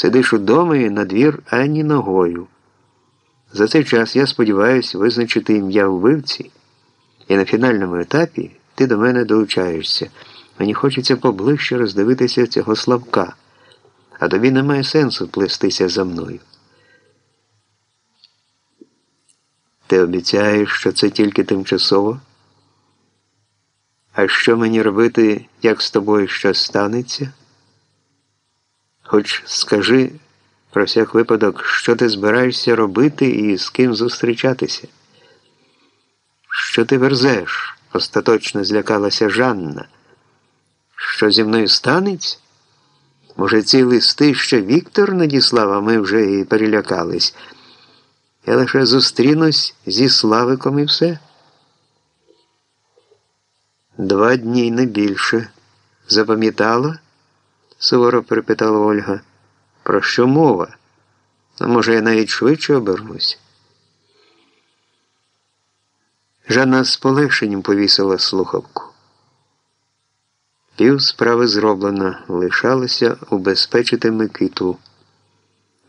Сидиш удома і на двір ані ногою. За цей час я сподіваюся визначити ім'я вбивці, і на фінальному етапі ти до мене долучаєшся. Мені хочеться поближче роздивитися цього Славка, а тобі немає сенсу плестися за мною. Ти обіцяєш, що це тільки тимчасово? А що мені робити, як з тобою щось станеться? Хоч скажи про всяк випадок, що ти збираєшся робити і з ким зустрічатися? Що ти верзеш? остаточно злякалася Жанна. Що зі мною станеться? Може, ці листи ще Віктор надіслав, а ми вже і перелякались. Я лише зустрінусь зі Славиком і все. Два дні не більше. Запам'ятала? Суворо перепитала Ольга. Про що мова? А може, я навіть швидше обернусь? Жанна з полегшенням повісила слухавку. Пів справи зроблена, лишалося убезпечити Микиту.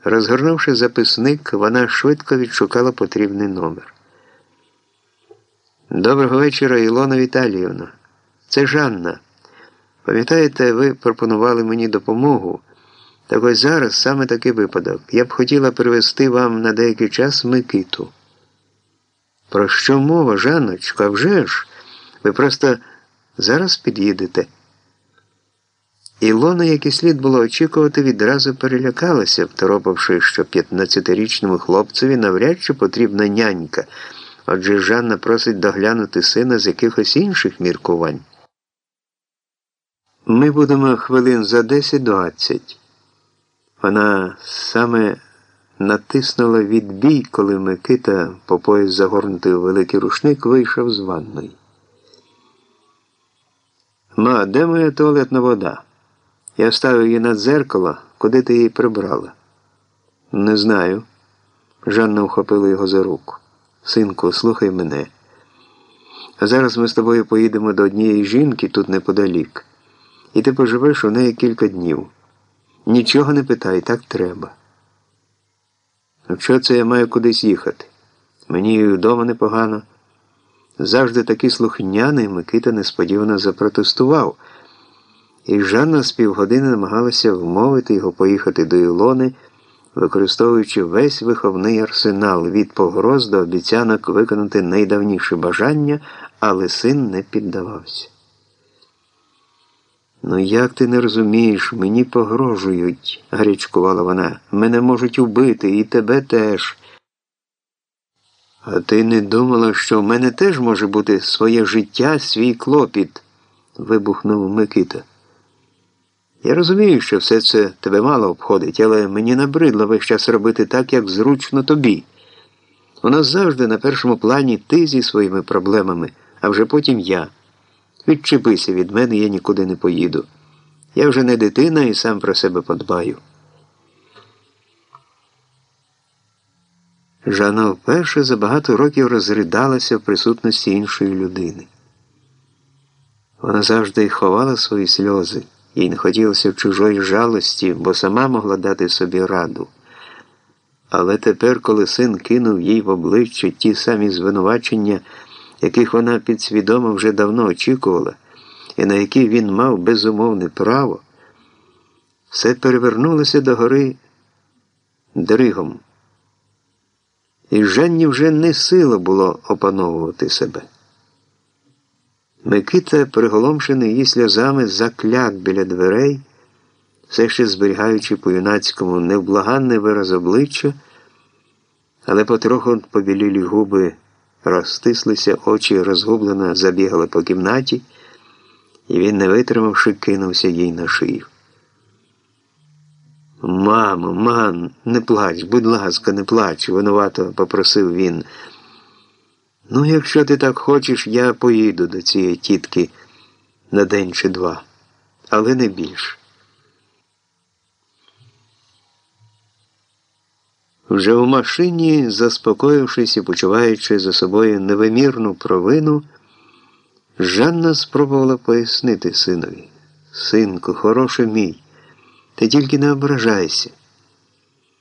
Розгорнувши записник, вона швидко відшукала потрібний номер. Доброго вечора, Ілона Віталіївна. Це Жанна. Пам'ятаєте, ви пропонували мені допомогу. Так ось зараз саме такий випадок. Я б хотіла привезти вам на деякий час Микиту. Про що мова, Жанночка? А вже ж? Ви просто зараз під'їдете. Ілона, як і слід було очікувати, відразу перелякалася, второпавши, що 15-річному хлопцеві навряд чи потрібна нянька, отже Жанна просить доглянути сина з якихось інших міркувань. Ми будемо хвилин за 10-20. Вона саме натиснула відбій, коли Микита, по пояс загорнутий у великий рушник, вийшов з ванної. Ма, де моя туалетна вода? Я ставив її на дзеркало, куди ти її прибрала? Не знаю. Жанна ухопила його за руку. Синку, слухай мене. Зараз ми з тобою поїдемо до однієї жінки тут неподалік, і ти поживеш у неї кілька днів. Нічого не питай, так треба. Ну, що це я маю кудись їхати? Мені і вдома непогано. Завжди такий слухняний Микита несподівано запротестував. І Жанна з півгодини намагалася вмовити його поїхати до Ілони, використовуючи весь виховний арсенал від погроз до обіцянок виконати найдавніші бажання, але син не піддавався. Ну, як ти не розумієш, мені погрожують, гарячкувала вона. Мене можуть убити і тебе теж. А ти не думала, що в мене теж може бути своє життя, свій клопіт? вибухнув Микита. Я розумію, що все це тебе мало обходить, але мені набридло весь час робити так, як зручно тобі. У нас завжди на першому плані ти зі своїми проблемами, а вже потім я. Відчепися від мене, я нікуди не поїду. Я вже не дитина і сам про себе подбаю. Жанна вперше за багато років розридалася в присутності іншої людини. Вона завжди ховала свої сльози. Їй не хотілося чужої жалості, бо сама могла дати собі раду. Але тепер, коли син кинув їй в обличчя ті самі звинувачення, яких вона підсвідомо вже давно очікувала, і на які він мав безумовне право, все перевернулося до гори дригом. І Жанні вже не сила було опановувати себе. Микита, приголомшений її сльозами, закляк біля дверей, все ще зберігаючи по юнацькому невблаганний вираз обличчя, але потроху побілілі губи розтислися, очі розгублено забігали по кімнаті, і він, не витримавши, кинувся їй на шию. Мамо, мам, не плач, будь ласка, не плач, винувато попросив він. Ну, якщо ти так хочеш, я поїду до цієї тітки на день чи два, але не більше. Вже в машині, заспокоївшись і почуваючи за собою невимірну провину, Жанна спробувала пояснити синові. Синку, хороший мій, ти тільки не ображайся.